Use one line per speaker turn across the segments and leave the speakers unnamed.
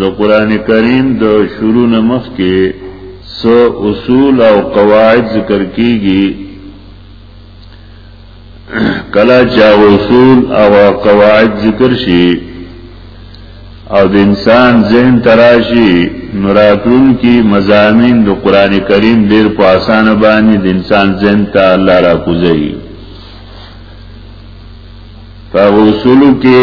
د قران کریم د شروع نمخ کې سو اصول او قواعد ذکر کیږي کلا چا اصول او قواعد ذکر شي او د انسان ذهن تراشي نوراتون کی مزامین د قران کریم ډیر په اسانه باندې د انسان ذهن ته الله را کوزي په اصول کې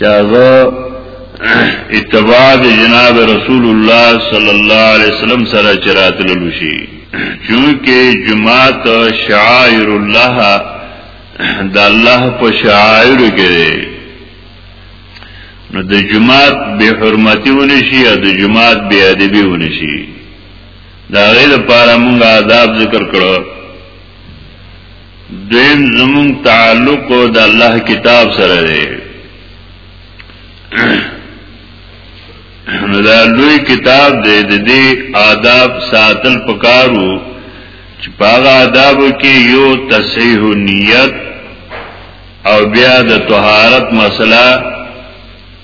چاغه اتباع د جناب رسول الله صلی الله علیه وسلم سره چراتل لشي چونکه جماعت شعائر الله د الله په شعائر کې نو د جماعت به حرمتي ونی شي او د جماعت به ادبي ونی شي دا غیر لپاره موږ آداب ذکر کړو دویم زمون تعلق د الله کتاب سره دی نو دا لوی کتاب دی د دې آداب ساتل پکارو چې پاغه آداب کې یو تصحیح نیت او بیا د طهارت مسله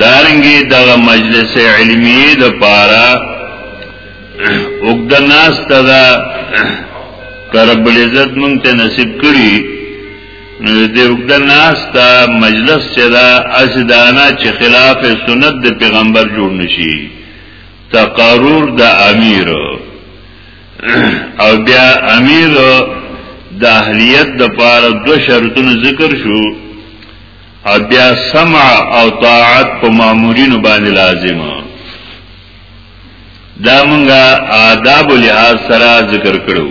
دارنګي دغه مجلس علمی د پارا وګدناس تدا کرب العزت مونږ ته نصیب کړي نو دې وګدناس تا مجلس چې دا اسدانا چې خلاف سنت د پیغمبر جوړ نشي تقرر د امیر او بیا امیر د اهلیت د پاره دو شرطونو ذکر شو بیا سمع او طاعت په مامورینو باندې لازم دا مونږه آداب لحاظ سره ذکر کړو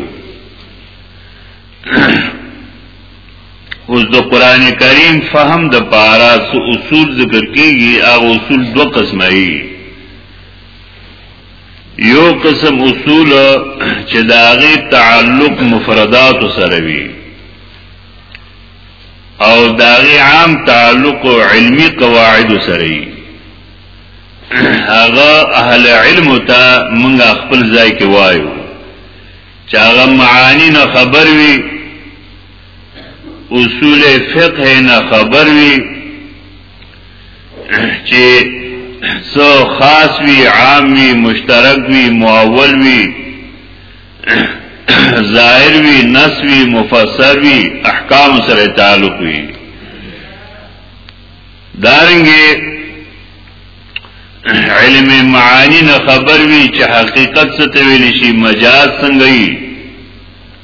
اوس د قران کریم فهم د پارا سو اصول ذکر کیږي هغه اصول دو قسمه دي یو قسم اصول چې داغه تعلق مفردات سره وي او داغي عام تعلق علمی قواعد سره هغه اهل علم ته موږ خپل ځای کې وایو چې هغه معانی نه خبر وي اصول فقه نه خبر وي چې سو خاص وی عام وی مشترک وی معول وی ظاهر وی نص وی مفسر وی احکام سره تعلق وی دارنګه علم معانی نه خبر وی چې حقیقت څه ته ویل شي مجاز څنګه وي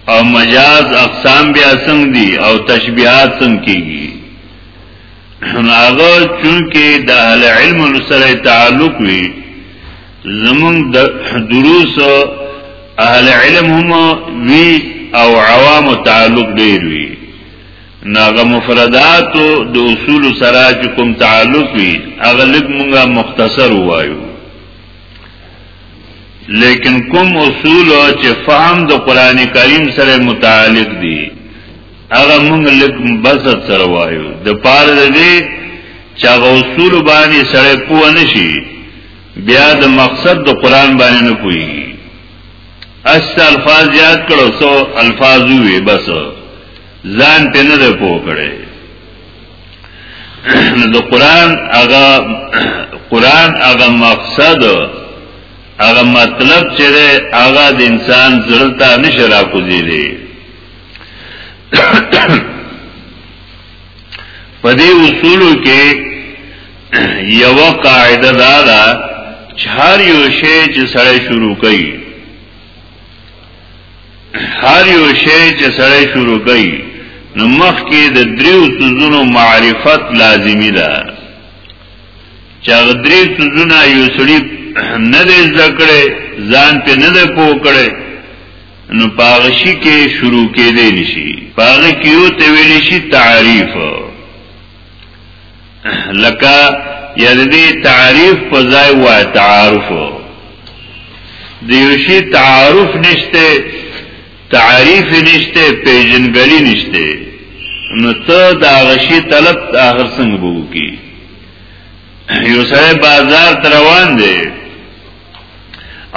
او مجاز اقسام بیا څنګه دي او تشبیهات څنګه کیږي هغه چونکه د اهل علم سره تعلق وی زمون د دروس اهل علم هم وی او عوام تعلق ډیر وی ناغه مفردات د اصول سره چې کوم تعلق وی اغلب مونږه مختصر وایو لیکن کوم اصول چې فهم د قران کریم سره متعلق دي هغه مونږ لږ بسط سره وایو د پاره دې چې هغه اصول باندې سره پوه نشي بیا د مقصد د قران باندې نه کوي اس الفاظ یاد کړو سو الفاظ وی بس ځان په نه ده پوه کړي د قران هغه قران هغه مقصد هغه مطلب چې هغه د انسان زړه ته نشرا کوزي په دې اصولو کې یو قاعده دا ده چې هر یو شی چې سړی شروع کوي هر یو شی چې سړی شروع کوي نو مخکې د دریو سوزونو معرفت لازمی ده چې هغه درې سوزونه یو سړی نه دې ذکر ځان په نه ده پوکړي نو پاغشی کې شروع کې دی نشي پاغ کې یو ته ویل شي تعریف لکه یعنی تعریف په ځای و تعارف دیوشي تعارف نشته تعریف نشته پیژنګلی نشته نو ته دا غشي طلب اخر څنګه بوو کی یو سره بازار تروان دی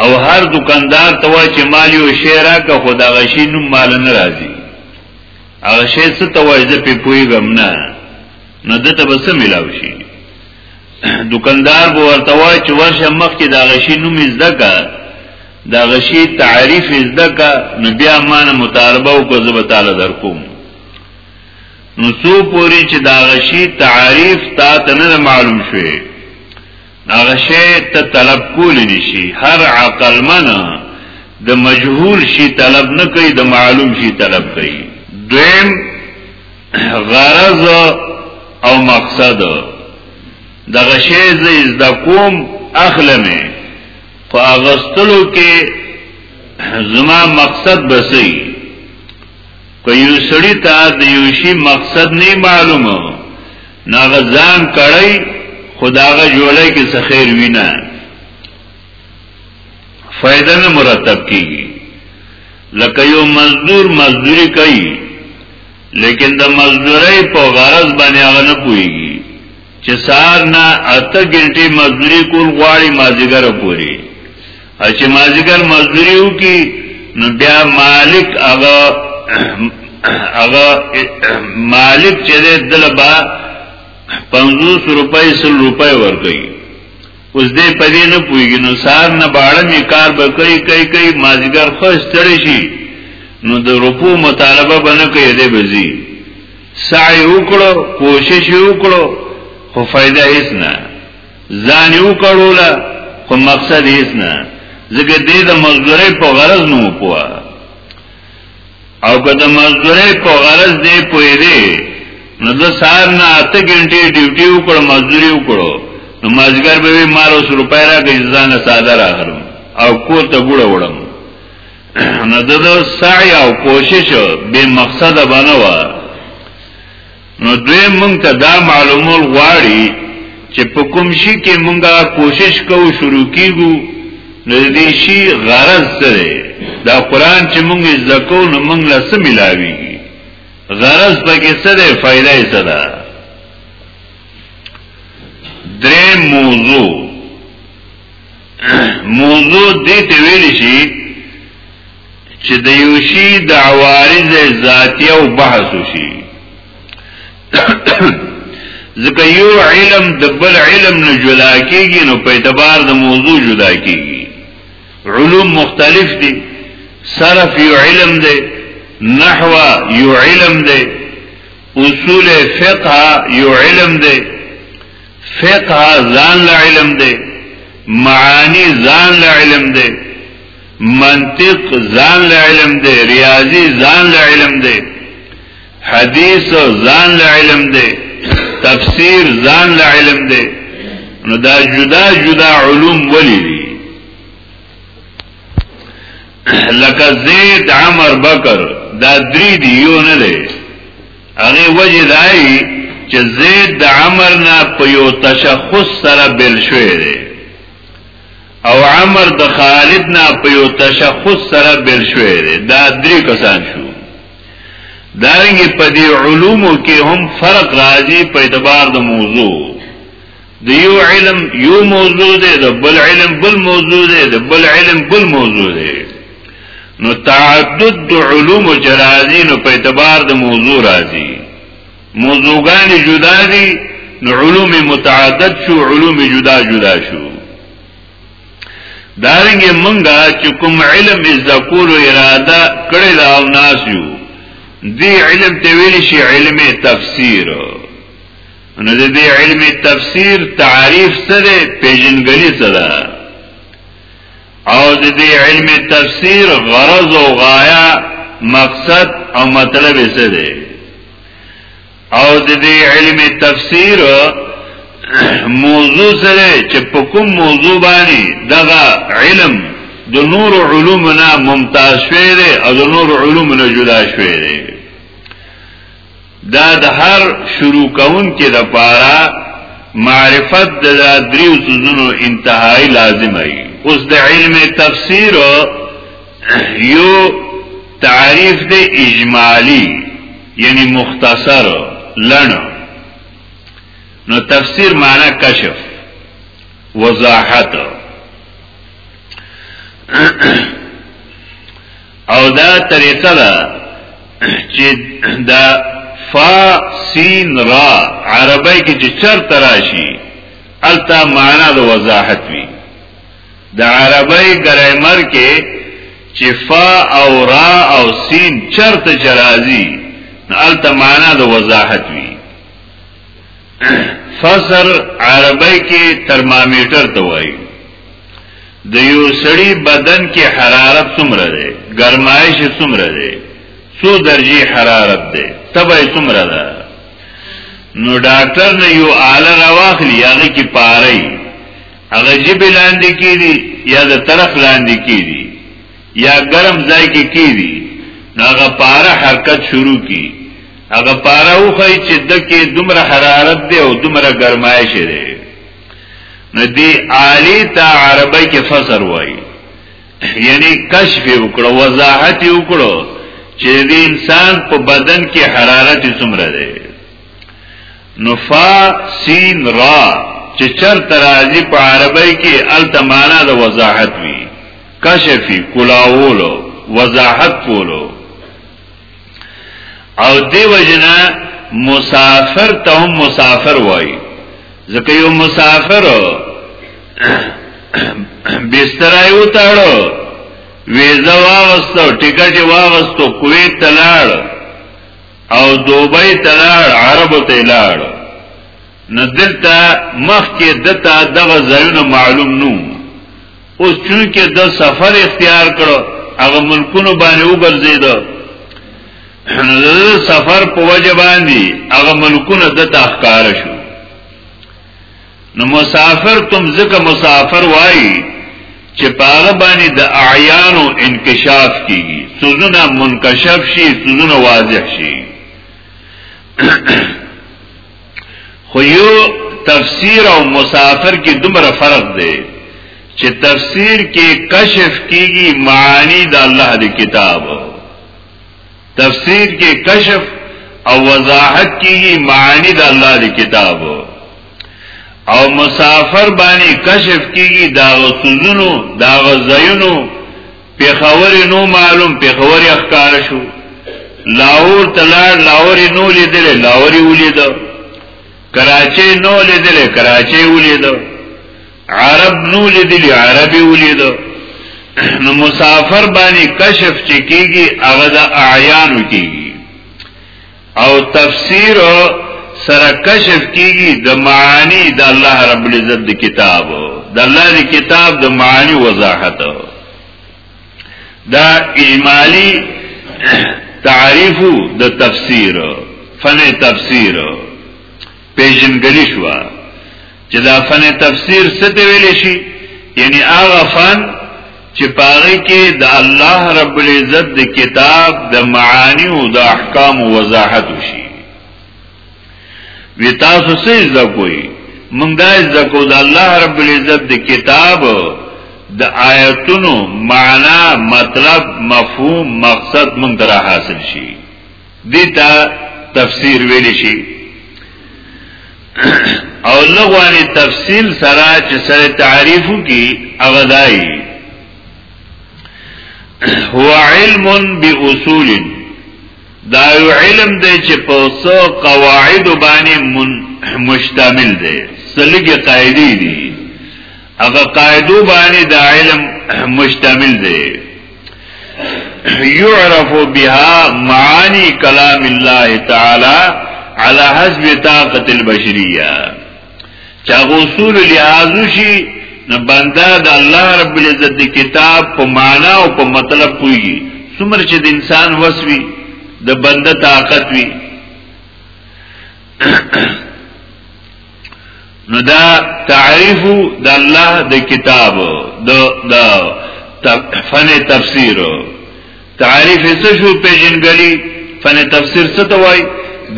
او هر دکاندار ته وای چې مال یو شی راکه خو دا غشي نوم مال نه راځي هغه شی څه ته وای زه په پویګم نه نو دته به څه ملاو شي دکاندار به ورته وای چې ورشه مخ کې دا غشي نوم زده کا دا غشي تعریف زده کا نو بیا مانه مطالبه او کو زب تعالی در کوم نو سو پوری چې دا غشي تعریف تا ته نه معلوم شوی هغه شی ته طلب کول نشي هر عقل من د مجهول شي طلب نه کوي د معلوم شي طلب کوي دویم غرض او مقصد دغه شی زه د کوم اخلمه په اغستلو کې زما مقصد بسې که یو سړی ته د یو شی مقصد نه معلومه نه غزان کړی خداغه جوړه کې څه خیر وینا فائدہ نه مرتب کیږي لکه یو مزدور مزدوری کوي لیکن د مزدورۍ په غرض باندې هغه نه پويږي چې سار نه اته ګنټې مزدوري کول غواړي مازیګر پوري چې مازیګر مزدوري وکي نو بیا مالک هغه هغه مالک چې دلبا 500 روپۍ 100 روپۍ ورکړي اوس دې پدې نه پويږي نو سار نه باړه می کار به کوي کوي کوي مازیګر خو ستړي شي نو د روپو مطالبه بنه کوي دې بزي سعی وکړو کوشش وکړو خو فائدہ هیڅ نه ځان یو کړو لا خو مقصد هیڅ نه زګر دې د مزدوري په غرض نو پوها او که د مزدوري په غرض دې پوي دې نو د سار نه اته غنټې ډیوټي وکړو مزدوري وکړو نو مازګر به مارو سر روپای را ځان ساده راغلم او کو ته ګوړه وړم نو د سعی او کوشش به مقصد بنوا نو دوی مونږ ته دا معلومول غواړي چې په کوم شي کې مونږه کوشش کوو شروع کیږو نو دې شي غرض سره دا قران چې مونږ زکو نو مونږ له څه ملاوي غرض پکې څه ده فائدہ یې څه ده درې موضوع موضوع دې ته ویل شي چې د یو شی د عوارض ذاتیه او بحث وشي ځکه یو علم د بل علم نه جدا کیږي نو په اعتبار د موضوع جدا کیږي علوم مختلف دي صرف یو علم دی نحو یو علم دی اصول فقه یو علم دی فقه ځان له علم دی معانی ځان له علم دی منطق ځان له علم دی ریاضی ځان له علم دی حدیث ځان له علم دی تفسیر ځان له علم دی نو دا جدا جدا علوم ولی دی لکه زید عمر بکر دا دری دی یو نه دی هغه وجه دای چې زید د عمر نه په یو تشخص سره بل شوی دی او عمر د خالد نه په یو تشخص سره بل شوی دی دا درې کسان شو دارنګه په دې علومو کې هم فرق راځي په اعتبار د موضوع د یو علم یو موضوع دی د بل علم بل موضوع دی د بل علم بل موضوع دی نو تعدد د علوم جرازی نو په اعتبار د موضوع راځي موضوعګان جدا دي نو علوم متعدد شو علوم جدا جدا شو دارنګ منګه چې کوم علم از د کول اراده کړی دا او ناس یو دی علم ته ویل شي علم تفسیر نو د دې علم تفسیر تعریف سره پیژنګلی سره او د دې علم تفسیر غرض او غایا مقصد او مطلب څه دی او د دې علم تفسیر موضوع سره چې په کوم موضوع باندې دغه علم د نور علومنا ممتاز شوی دی او د نور علومنا جدا شوی دی دا د هر شروع کون کې د پارا معرفت د دریو سوزونو انتهائی لازم ای اوس د علم تفسیر یو تعریف د اجمالی یعنی مختصر لن نو تفسیر معنی کشف وضاحت او دا طریقه ده چې دا فا سین را عربی کې چې چر تراشي التا معنا د وضاحت وی د عربی ګرامر کې چې فا او را او سین چرته چرازی التا معنا د وضاحت وی فسر عربی کې ترمامیټر ته وایي د یو سړی بدن کې حرارت څومره ده ګرمایش څومره ده څو درجه حرارت ده تبه څومره ده نو ډاکټر نه یو آله راواخلی هغه کې پاره هغه جیب لاندې کیږي یا د طرف لاندې کیږي یا ګرم ځای کې کیږي نو هغه پاره حرکت شروع کی هغه پاره وخی چې دکې دومره حرارت دی او دومره ګرمایش دی نو دی عالی تا عربی کې فسر وای یعنی کشف وکړو وضاحت وکړو چې د انسان په بدن کې حرارت څومره دی نفا سین را چې چر ترازی په عربی کې التمانا د وضاحت وی کشفی کلاولو وضاحت کولو او دی وجنا مسافر ته هم مسافر وای ځکه یو مسافر بستر یو تاړو ویزه واغستو ټیکټ واغستو کویت ته لاړ او دوبۍ ته لاړ عربو ته لاړ نو دلته مخکې دته دغه ځایونه معلوم نو اوس چونکه د سفر اختیار کړو هغه ملکونو باندې وګرځید سفر په وجه باندې هغه ملکونه د تخکار شو نو مسافر تم ځکه مسافر وای چې پاغه باندې د اعیانو انکشاف کیږي سوزونه منکشف شي سوزونه واضح شي خو یو تفسیر او مسافر کې دومره فرق دی چې تفسیر کې کشف کیږي معانی د الله د کتاب تفسیر کې کشف او وضاحت کیږي معانی د الله د کتاب او مسافر باندې کشف کیږي دا غسلونو دا غزینو پیښور نو معلوم پیښور اخکار شو لاهور تلار لاهور نو لیدل لاهور ولید کراچي نو لیدل کراچي ولید عرب نو لیدل عرب ولید نو مسافر باندې کشف چکیږي هغه د اعیان کیږي او تفسیر سره کشف کیږي د معانی د الله رب العزت د کتاب د الله د کتاب د معانی وضاحت دا اجمالی تعریف د تفسیر فن تفسیر پیژنګلی شو چې دا فن تفسیر څه ته ویل شي یعنی هغه فن چې پاره کې د الله رب العزت د کتاب د معانی او د احکام وضاحت وشي وی تاسو څه زکوي مونږ دا زکو د الله رب العزت د کتاب د آیتونو معنا مطلب مفهوم مقصد مونږ را حاصل شي دیتا تفسیر ویل شي او لغوانی تفصیل سره چې سره تعریفو کی اغدای هو علم باصول دا یو علم دی چې په څو قواعد باندې مشتمل دی سلګي قاعده دي هغه قاعده باندې دا علم مشتمل دی يعرف بها معاني كلام الله تعالى على حسب طاقة البشرية چا غصول لحاظو شي نو بنده د الله رب العزت د کتاب په معنا او په مطلب پويږي څومره چې د انسان وسوي د بنده طاقت وي نو دا تعریف د الله د کتاب د د فن تفسیر تعریف څه شو پیژنګلی فن تفسیر څه ته وای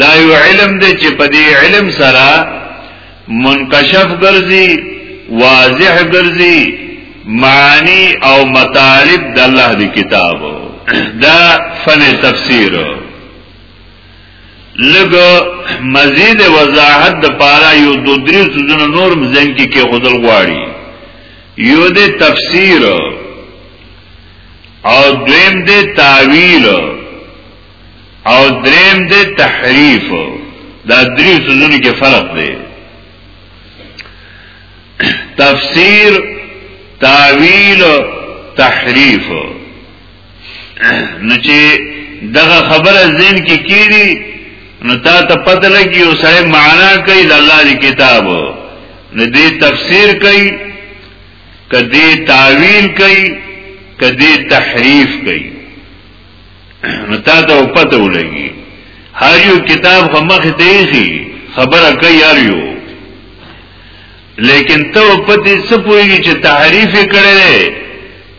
دا یو علم دی چې په دې علم سره منکشف ګرځي واضح ګرځي معنی او مطالب د الله د کتاب دا فن تفسیر لګ مزید وضاحت د پاره یو دو دریو سوزونه نور مزین کې کې خودل غواړي یو د تفسیر او دویم د تعویل او دریم د تحریف دا دریو سوزونه کې فرق دی تفسیر تعویل تحریف نو چې دغه خبره ذهن کې کیږي نو تا ته پته لګي او سړی معنا کوي د الله دی کتاب نو دې تفسیر کوي کدی تعویل کوي کدی تحریف کوي نو تا ته پته ولګي هر یو کتاب خمخ ته خبره کوي یار یو لیکن ته په دې څه پوهیږي چې تحریف کړي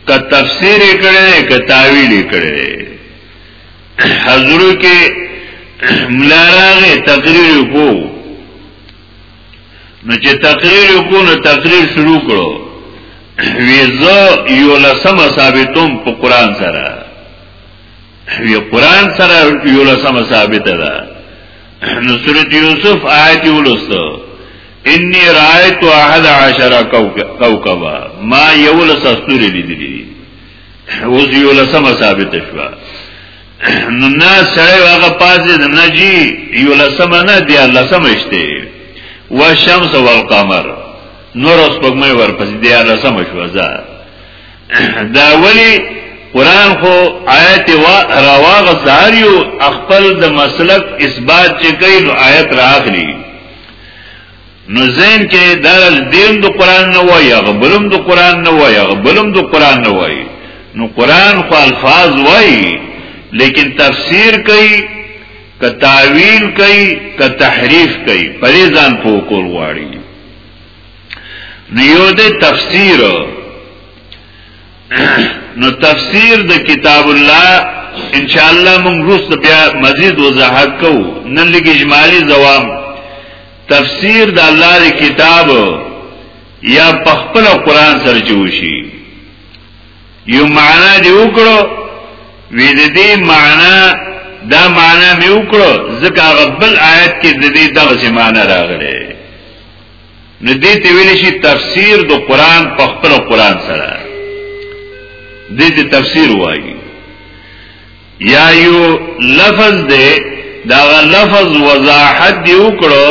که تفسیر کړي که تعویل کړي حضور کې ملاراغه تقریر کو نو چې تقریر کو نو تقریر شروع کړو ویزو یو لسم ثابتوم په قران سره وی قران سره یو لسم ثابت ده نو سورت یوسف آیت ولستو انی رایت احد عشر کوکبا ما یولس استوری لیدلی اوس یولسم ثابت شوا نو نا سره هغه پازې د نجی یولسم نه دی لسم اشته و شمس والقمر نور اس پګمې ورپسې دی لسم شوا زه دا ولی قران خو آیت وا راواغ ساریو خپل د مسلک اثبات چې کوي نو آیت راغلی نو زین کې دا دین د قران نه وای غبلم د قران نه وای غبلم د قران نه وای نو قران خو الفاظ وای لیکن تفسیر کوي که تعویل کوي که تحریف کوي پرې ځان پوکول غواړي نو یو د تفسیر نو تفسیر د کتاب الله ان شاء الله موږ روس بیا مزید وضاحت کوو نن لګ اجمالی جواب تفسیر د الله دی کتاب یا پخپل قرآن سره چوشي یو معنا دی وکړو وی د دې معنا دا معنا می وکړو ځکه غبل آیت کې د دې دغه معنا راغله نو دې ته ویل شي تفسیر د قران په خپل قران سره دې ته تفسیر وایي یا یو لفظ دې دا لفظ وضاحت دی وکړو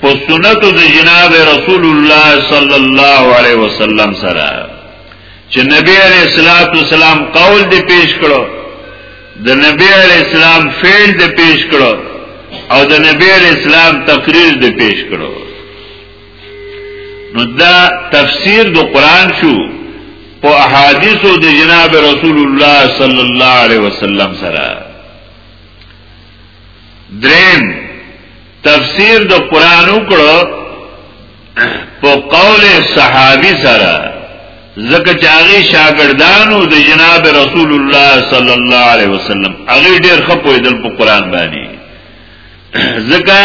په سنت د جناب رسول الله صلی الله علیه وسلم سره چې نبی علیہ الصلوۃ والسلام قول دې پیش کړو د نبی علی اسلام فعل د پیش کړو او د نبی علی اسلام تقریر د پیش کړو نو دا تفسیر د قران شو په احادیثو د جناب رسول الله صلی الله علیه وسلم سره دریم تفسیر د قران وکړو په قول صحابي سره زکه چې هغه شاګردانو د جناب رسول الله صلی الله علیه وسلم هغه ډیر خپوی دل په قران باندې زکه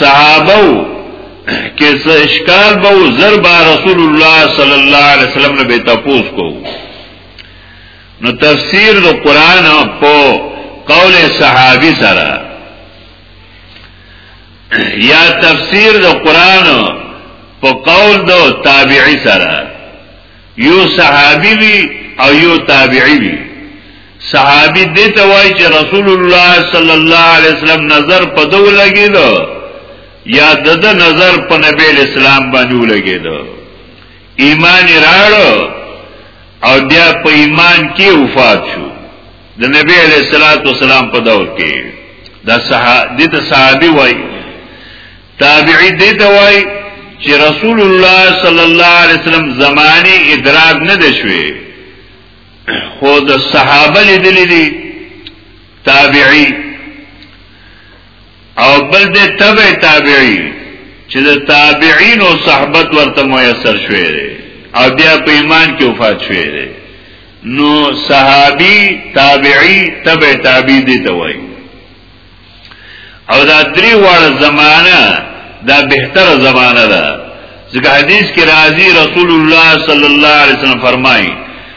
صحابه کې څه اشکال به زرب رسول الله صلی الله علیه وسلم نه به تاسو کو نو تفسیر د قران په قول صحابي سره یا تفسیر د قران په قول د تابعی سره یو صحابي وی او یو تابعی وی صحابي دې ته وای چې رسول الله صلی الله علیه وسلم نظر په دو لګیدو یا د د نظر په نبی اسلام باندې ولګیدو ایمان راړو او بیا په ایمان کې وفات شو د نبی علیہ الصلوۃ والسلام په دور کې دا صحابه د صحابي وای تابعی دې ته وای چې رسول الله صلی الله علیه وسلم زمانه ادراک نه دشوي خو د صحابه لیدلې دي تابعی او بل د تبع تابعی چې د تابعین او صحبت ورته میسر شوی دی او بیا په ایمان کې وفات شوی دی نو صحابي تابعی تبع تابعی دي ته وایي او دا درې واړه زمانہ دا بهتر زمانہ ده ځکه حدیث کې راځي رسول الله صلی الله علیه وسلم فرمایي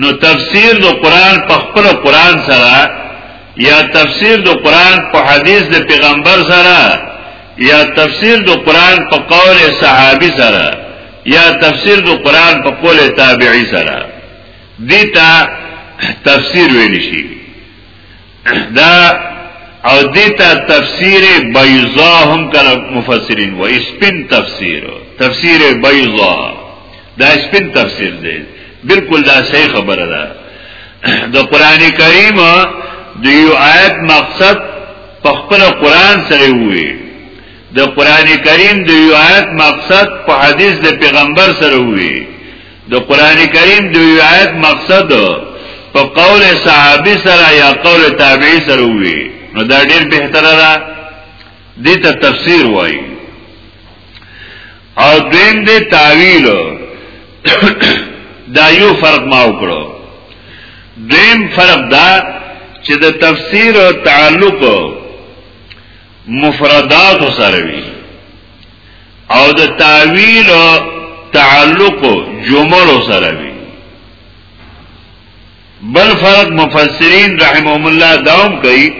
نو تفسیر د قران په خپل قران سره یا تفسیر د قران په حدیث د پیغمبر سره یا تفسیر د قران په قول صحابي سره یا تفسیر د قران په قول تابعی سره دیتا تفسیر ویل شي دا او دیتا تفسیر بیضا هم کله مفسرین و اسپن تفسیر تفسیر بیضا دا اسپن تفسیر دی بالکل دا صحیح خبره ده د قران کریم د یو آیت مقصد په خپل قران سره وی د قران کریم د یو آیت مقصد په حدیث د پیغمبر سره وی د قران کریم د آیت مقصد په قول صحابي سره یا قول تابعي سره وي نو دا ډیر بهتره ده دې ته تفسیر وایي او دین دې تعویل دا یو فرق ما وکړو دیم فرق دا چې د تفسیر او تعلق مفردات سره وي او د تعویل تعلق جمل سره وی بل فرق مفسرین رحمهم الله داوم کوي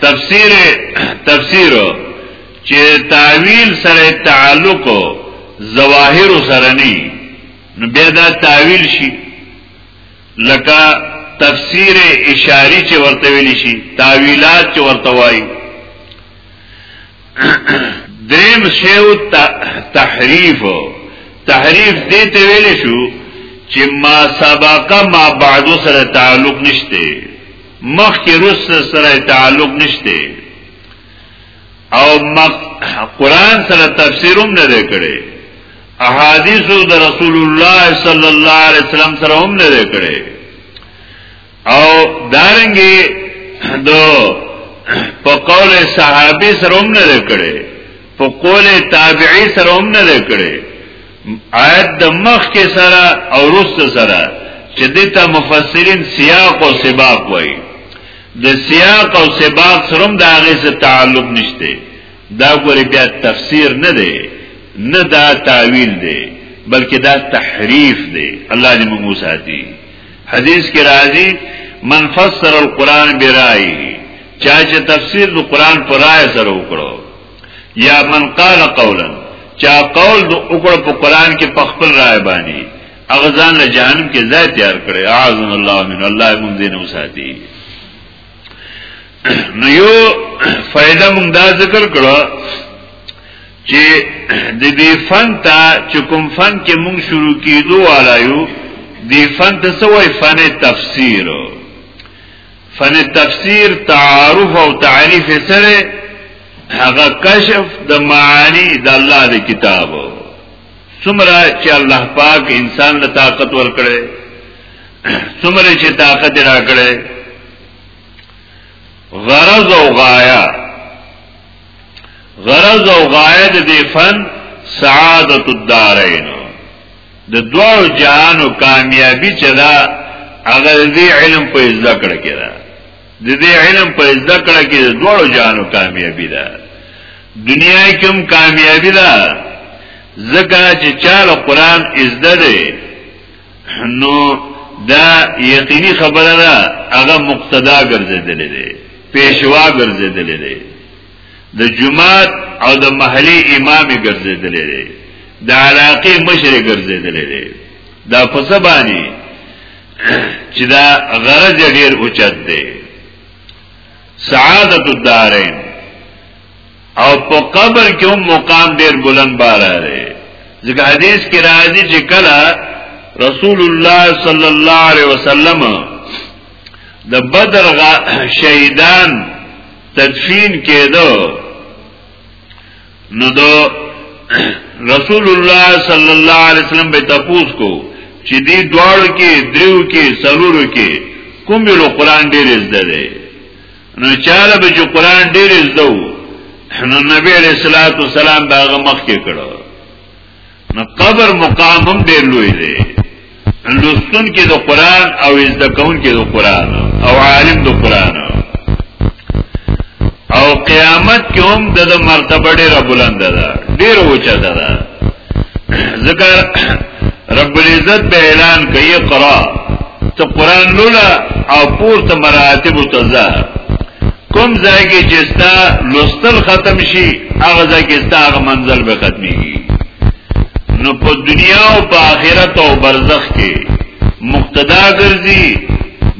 تفسیر تفسیر چې تعویل سره تعلق ظواهر سره نه نو بیا دا تعویل شي لکه تفسیر اشاری چې ورته ویل شي تعویلات چې ورته وایي دریم شیو تحریف تحریف دې ته ویل شو چې ما سبق ما بعد سره تعلق نشته مخ کې رس سره تعلق نشته او قرآن سره تفسیروم نه دی کړی احادیثو د رسول الله صلی الله علیه وسلم سره هم نه دی کړی او دارنګي دو په قول صحابي سره هم نه کړي په قول تابعي سره هم نه کړي آیت د مخ کې سره او رست سره چې دته مفسرین سیاق او سباق وایي د سیاق او سباق سره هم دا غي څه تعلق نشته دا ګوري بیا تفسیر نه دی نه دا تعویل دی بلکې دا تحریف دی الله دې موږ ساتي حدیث کې راځي من فسر القرآن برائه چا چې تفسیر د قرآن پر رائے سره وکړو یا من قال قولا چا قول د وکړو په قرآن کې په خپل رائے باندې اغزان له جهنم کې ځای تیار کړي اعاذنا الله من الله مونږ دې نه وساتي نو یو فائدہ موږ دا ذکر کړو چې د دې فن ته چې کوم فن کې موږ شروع کیدو علایو دې فن ته سوې فن تفسیر فن تفسیر تعارف او تعریف سره هغه کشف د معانی د الله د کتابو څومره چې الله پاک انسان له طاقت ورکړي څومره چې طاقت راکړي غرض او غایا غرض او غایا د دې فن سعادت الدارین د دوه جهانو کامیابی چې دا هغه دې علم په ذکر کې ده د دې علم په زده کړه کې د دوړو جانو کامیابی ده دنیا کې هم کامیابی ده زکه چې چاله قران زده ده نو دا یقیني خبره ده هغه مقتدا ګرځیدلې ده پیشوا ګرځیدلې ده د جماعت او د محلي امام ګرځیدلې ده د علاقه مشر ګرځیدلې ده دا فسبانی چې دا غرض ډیر اوچت دی سعادت الدارین او په قبر کې هم مقام ډیر بلند بالا دی ځکه حدیث کې راځي چې کله رسول الله صلی الله علیه وسلم د بدر شهیدان تدفین کېدو نو دو رسول الله صلی الله علیه وسلم به تپوس کو چې دی دوړ کې دیو کې سرور کې کوم یو قران ډیر زده دی نو چاله به چې قران ډیر زده نو نبی علیہ الصلوۃ والسلام باغ مخ کې کړو نو قبر مقام هم ډیر لوی دی لستون کې د قران او زده کون کې د قران او عالم د قران او قیامت کې هم د مرتبه ډیر بلند ده ډیر اوچا ده ذکر رب العزت به اعلان کوي قرا ته قران لولا او پورته مراتب تزه کوم ځای کې چې ستا لوستل ختم شي هغه ځای کې ستا هغه منزل به ختميږي نو په دنیا او په آخرت او برزخ کې مقتدا ګرځي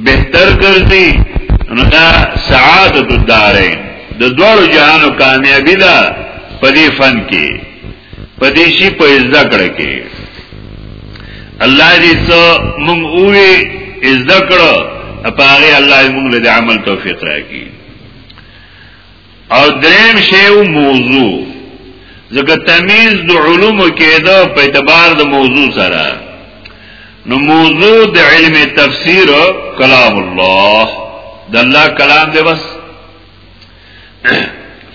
بهتر ګرځي نو دا سعادت الدارین د دوړو جهانو کامیابی ده په دې فن کې په دې شي په زده کړه کې الله دې څو مونږ اوې زده کړه په هغه الله دې مونږ له عمل توفیق راکړي او دریم شی او موضوع ځکه تمیز د علوم کې دا په اعتبار د موضوع سره نو موضوع د علم تفسیر کلام الله د الله کلام دی بس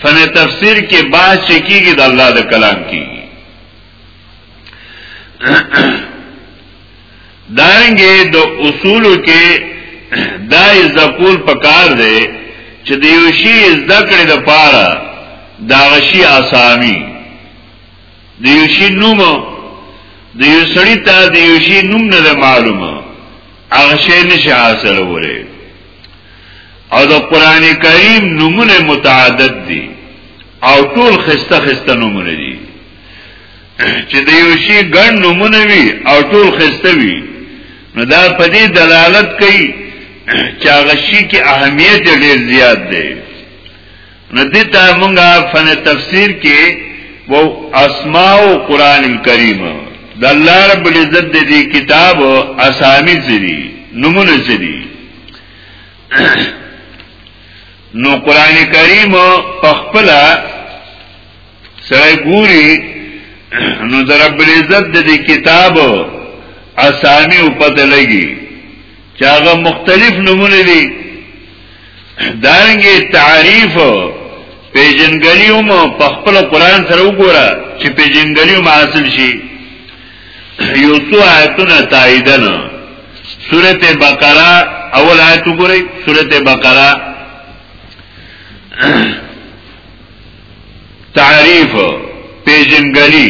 فن تفسیر کې باز چې کیږي د الله د کلام کیږي دارنګه د اصول کې دا ذکول پکار دی چې د یو شی ذکر د پاره دا غشي اسامي د یو شی نوم د یو سړی ته د یو شی نوم نه معلومه هغه شی نشه حاصلوله او د قران کریم نمونه متعدد دي او ټول خسته خسته نمونه دي چې د یو شی ګڼ نمونه وي او ټول خسته وي نو دا په دې دلالت کوي چې هغه شی کې اهمیت ډیر زیات دی ندیتا مونږه فن تفسیر کې و اسماء قران الکریم د الله رب العزت د دې کتاب اسامی سری نمونه سری نو قران کریم په خپل سره ګوري نو د رب العزت د دې کتاب اسامی او پته لګي چې هغه مختلف نمونه دي دانګي تعریف پیجنګلیوم په خپل قران سره وګوره چې پیجنګلیوم حاصل شي یو څو آیتونه تاییدنه سورته بقره اول آیت وګورئ سورته بقره تعریف پیجنګلی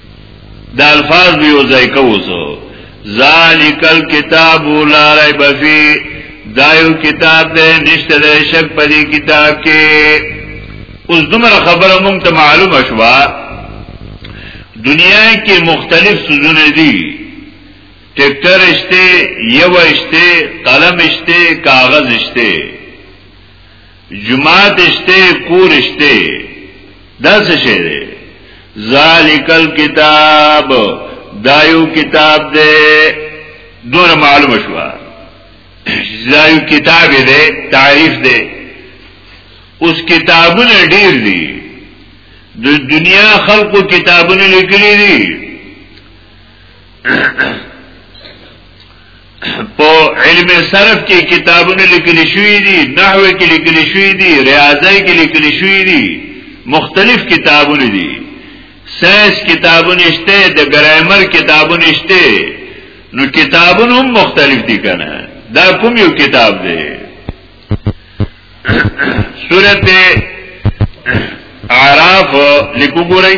دا الفاظ به یو ځای کوسو ذالک الكتاب لا ریب فی دا یو کتاب دی نشته د شک په دې کتاب کې اوس دومره خبره مونږ ته معلومه شوه دنیا کې مختلف سوزونه دي ټکټر شته یو شته قلم شته کاغذ شته جماعت شته کور شته دا څه شی دی ذالک الكتاب دایو کتاب دی دور معلوم شو دایو کتاب دی تعریف دی اوس کتابونه ډیر دي د دنیا خلقو کتابونه لیکلي دي په علم صرف کې کتابونه لیکل شوی دي نحو کې لیکل شوی دي ریاضی کې لیکل شوی دي مختلف کتابونه دي ساينس کتابونه شته د ګرامر کتابونه شته نو کتابونه هم مختلف دي کنه دا کوم یو کتاب دی سورته اعراف لیکو ګورئ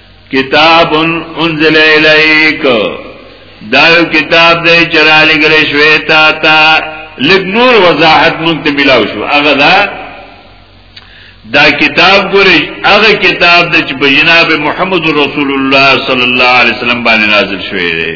کتاب انزل الیک دا یو کتاب دی چې را لګل شوی تا ته لږ نور وضاحت مونږ ته ملاو شو هغه دا دا کتاب ګوري هغه کتاب د جناب محمد رسول الله صلی الله علیه وسلم باندې نازل شوی دی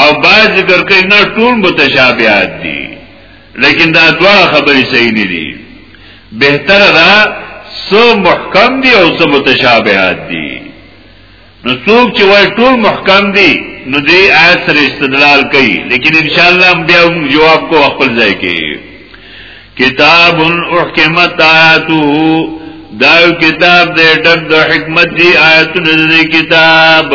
او بعض ذکر کوي نه ټول متشابهات دي لیکن دا دوا خبرې صحیح نه دي بهتر دا سو محکم دي او سو متشابهات دي نو څوک چې وای ټول محکم دي نو دې آیت سره استدلال کوي لیکن ان شاء الله بیا جواب کو خپل ځای کې کتاب احکمت آیاته دا کتاب دې ډک د حکمت دی آیتونه دې کتاب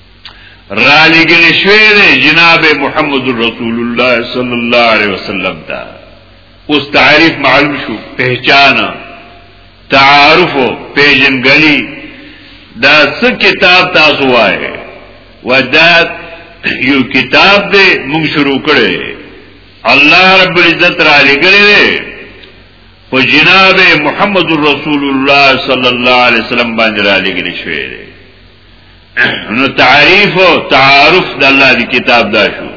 را لګل شوی دی جناب محمد رسول الله صلی الله علیه وسلم ته اوس تعریف معلوم شو پہچان تعارف پیژنګلی دا څه کتاب تاسو وای ودا یو کتاب دې موږ شروع کړي الله رب العزت را لګلې او جناب محمد رسول الله صلی الله علیه وسلم باندې را لګلې شوی نو تعریف او تعارف د الله دی کتاب دا شو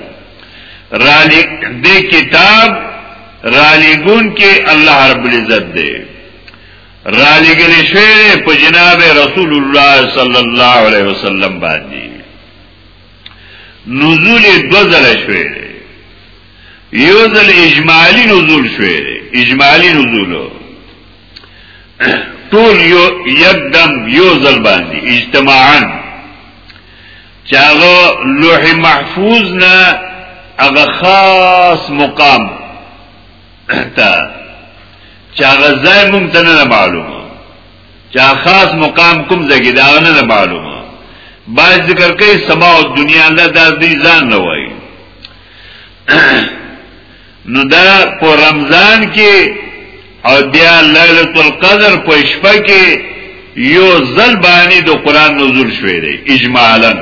را لګ دی کتاب را لګون کې الله رب العزت دی را لګل شوی په جناب رسول الله صلی الله علیه وسلم باندې نزول دو ځل شوی یو ځل اجمالی نزول شوی اجمالی نزولو ټول یو یکدم یو ځل باندې اجتماعا چاغه لوح محفوظ نه هغه خاص مقام تا چاغه ځای مونږ ته نه معلومه چا خاص مقام کوم ځای کې دا نه معلومه باید ذکر کوي سما او دنیا نه د دې ځان نه وای نو دا په رمضان کې او بیا ليله القدر په شپه کې یو ځل باندې د قران نزول شوې دی اجمالا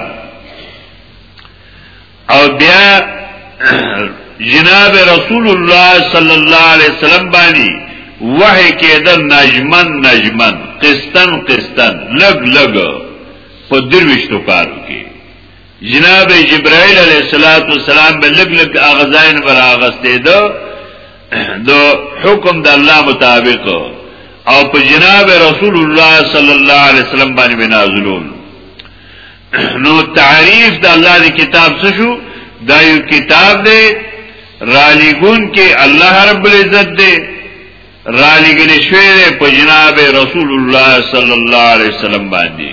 او بیا جناب رسول الله صلی الله علیه وسلم باندې وحی کېدل نجمن نجمن قسطن قسطن لګ لګ په درويشتو کارو کې جناب جبرائیل علیہ الصلوۃ والسلام به لګ لګ اغزاین پر اغستې دو دو حکم د الله مطابق او په جناب رسول الله صلی الله علیه وسلم باندې بنازلون نو تعریف د الله دی کتاب څه شو دا یو کتاب دی رالیګون کې الله رب العزت دی رالیګل شوی په جناب رسول الله صلی الله علیه وسلم باندې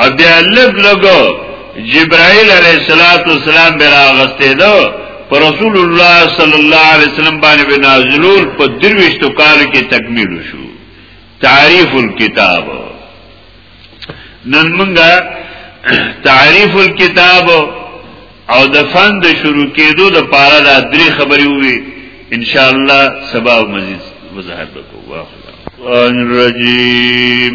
او بیا لګ لګو جبرائیل علیہ الصلات والسلام برا غسته دو پر رسول الله صلی الله علیه وسلم باندې بنازلول په درويشتو کال کې تکمیل شو تعریف الكتاب نن موږ تعریف الكتاب او د فن د شروع کېدو د پاره د درې خبرې وي ان شاء الله سبا مزید وضاحت وکړو واخلا الرجیم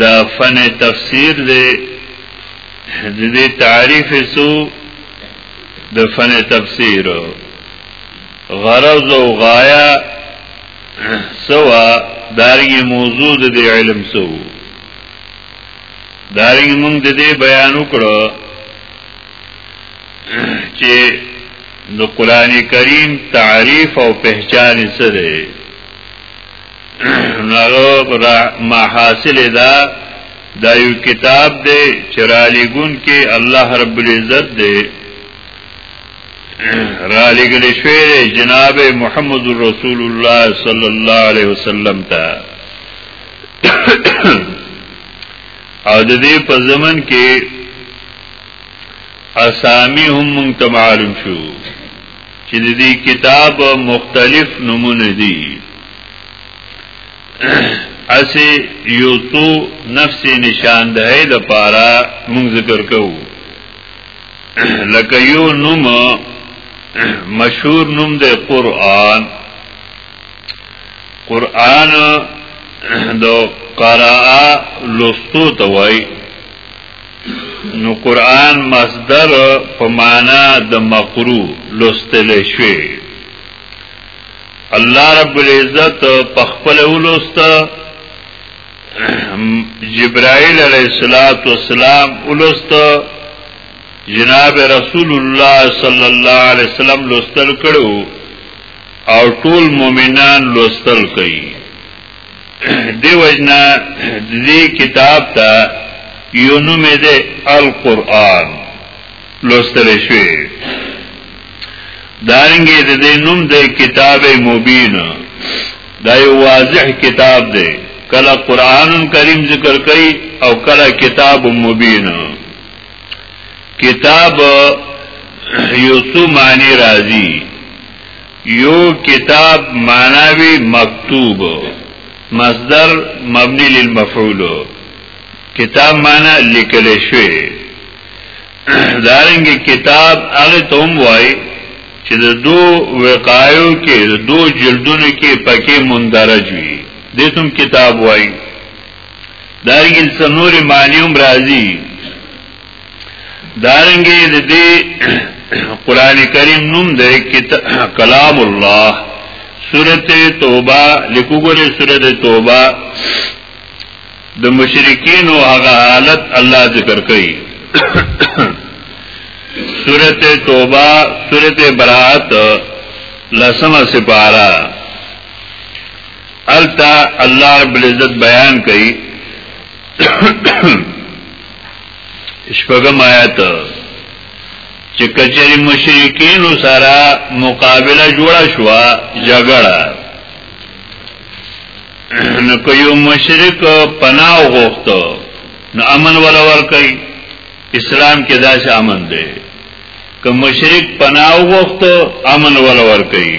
دا فن تفسیر دی د دې تعریف سو د فن تفسیر غرض او غایا سوا دارنګ موضوع د دې علم سو دارنګ موږ د دې بیان وکړو چې د قران کریم تعریف او پہچان سره نغه را محاصل دا دا یو کتاب دی چې را لګون کې الله رب العزت دی را لګل شوی جناب محمد رسول الله صلی الله علیه وسلم ته او د دې په زمن کې اسامی هم مونږ ته معلوم شو چې د دې کتاب مختلف نمونه دي اسی یو څو نفس نشاندهی د پارا مونږ ذکر کوو لکه یو نوم مشهور نوم د قران قران د قراءه لستو توای نو قران مصدر په معنا د مقرو لوستل شوی الله رب العزت په خپل ولوست جبرائیل علیہ الصلات والسلام ولوست جناب رسول الله صلی الله علیه وسلم لوستل کړو او ټول مؤمنان لوستل کوي دی وجنا دی کتاب تا یو نوم دی القرآن لوستل شوی دارنګه د دې نوم د کتاب مبین دا یو واضح کتاب دی کله قران کریم ذکر کړي او کله کتاب مبین کتاب یو څو معنی راځي یو کتاب معناوی مکتوب مصدر مبنی للمفعول کتاب معنی لیکل شوی دارنګ کتاب هغه توم وای چې د دو وقایو کې د دو جلدونو کې پکې مندرج وي دتم کتاب وای دارنګ سنور معنی هم راځي دارنګه د دې قران کریم نوم دی کلام الله سورته توبه لیکوګره سورته توبه د مشرکین او هغه حالت الله ذکر کوي سورته توبه سورته برات لسمه سپارا التا الله رب العزت بیان کوي شپږم آیت چې کچری مشرکین سره مقابله جوړه شو جګړه نو که یو مشرک پناه غوښتو نو امن ولا ور کوي اسلام کې داسې امن دی که مشرک پناه غوښتو امن ولا ور کوي